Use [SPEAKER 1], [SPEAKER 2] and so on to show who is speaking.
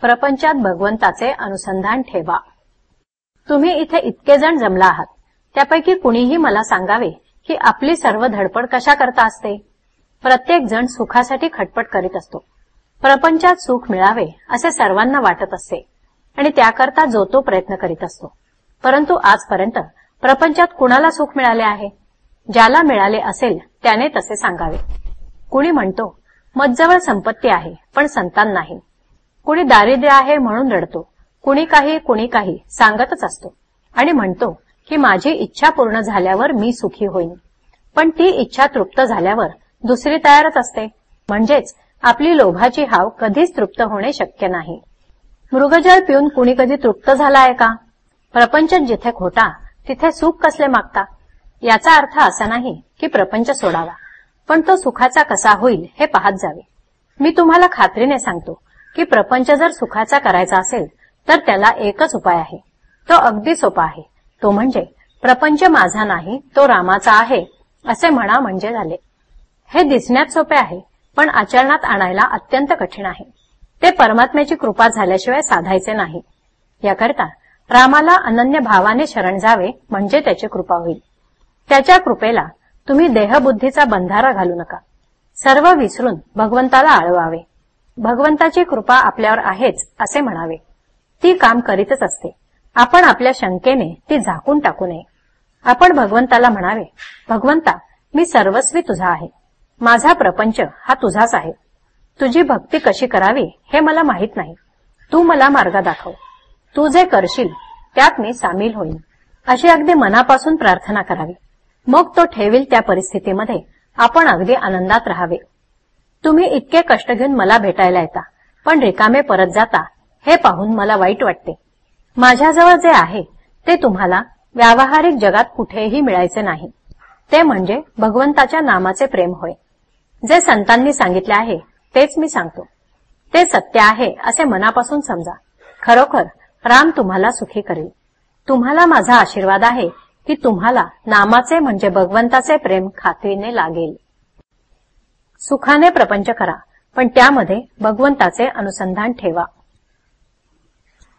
[SPEAKER 1] प्रपंचात भगवंताचे अनुसंधान ठेवा. तुम्ही इथे इतके जण जमला आहात. त्यापैकी कुणीही मला सांगावे की आपली सर्व धडपड कशा करता असते? प्रत्येक जण सुखासाठी खटपट करीत असतो. प्रपंचात सुख मिळावे असे सर्वांना वाटत असते आणि त्याकरता जो तो प्रयत्न करीत असतो. परंतु आजपर्यंत प्रपंचात कुणाला सुख मिळाले आहे? ज्याला मिळाले असेल त्याने तसे सांगावे. कुणी म्हणतो मजजवळ संपत्ती आहे पण संतान नाही. कुणी दारिद्र्य आहे म्हणून रडतो. कुणी काही कुणी काही सांगतच असतो. आणि म्हणतो की माझी इच्छा पूर्ण झाल्यावर मी सुखी होईन. पण ती इच्छा तृप्त झाल्यावर दुसरी तयारच असते. म्हणजेच आपली लोभाची हाव कधीच तृप्त होणे शक्य नाही. मृगजळ पिऊन कुणी कधी तृप्त झाला आहे का? प्रपंच जिथे खोटा तिथे सुख कसले मागता? याचा अर्थ असा नाही की प्रपंच सोडावा. पण तो सुखाचा कसा होईल हे पाहत जावे. मी तुम्हाला खात्रीने सांगतो. की प्रपंच जर सुखाचा करायचा असेल तर त्याला एकच उपाय आहे. तो अगदी सोपा आहे. तो म्हणजे प्रपंच माझा नाही तो रामाचा आहे असे म्हणा म्हणजे झाले. हे दिसण्यात सोपे आहे पण आचरणात आणायला अत्यंत कठीण आहे. ते परमात्म्याची कृपा झाल्याशिवाय साधायचे नाही. याकरता रामाला अनन्य भावाने शरण जावे म्हणजे त्याची कृपा होईल. त्याच्या कृपेला तुम्ही देहबुद्धीचा बंधारा घालू नका. सर्व विसरून भगवंताला आळवावे. भगवंताची कृपा आपल्यावर आहेच असे म्हणावे. ती काम करीतच असते. आपण आपल्या शंकेने ती झाकून टाकू नये. आपण भगवंताला म्हणावे भगवंता मी सर्वस्वी तुझा आहे. माझा प्रपंच हा तुझाच आहे. तुझी भक्ती कशी करावी हे मला माहीत नाही. तू मला मार्ग दाखव. तू जे करशील त्यात मी सामील होईन. अशी अगदी मनापासून प्रार्थना करावी. मग तो ठेवील त्या परिस्थितीमध्ये. आपण अगदी आनंदात राहावे. तुम्ही इतके कष्ट घेऊन मला भेटायला येता पण रिकामे परत जाता हे पाहून मला वाईट वाटते. माझ्याजवळ जे आहे ते तुम्हाला व्यावहारिक जगात कुठेही मिळायचे नाही. ते म्हणजे भगवंताच्या नामाचे प्रेम होय. जे संतांनी सांगितले आहे तेच मी सांगतो. ते सत्य आहे असे मनापासून समजा. खरोखर राम तुम्हाला सुखी करेल. तुम्हाला माझा आशीर्वाद आहे की तुम्हाला नामाचे म्हणजे भगवंताचे प्रेम खात्रीने लागेल. सुखाने प्रपंच करा पण त्यामध्ये भगवंताचे अनुसंधान ठेवा.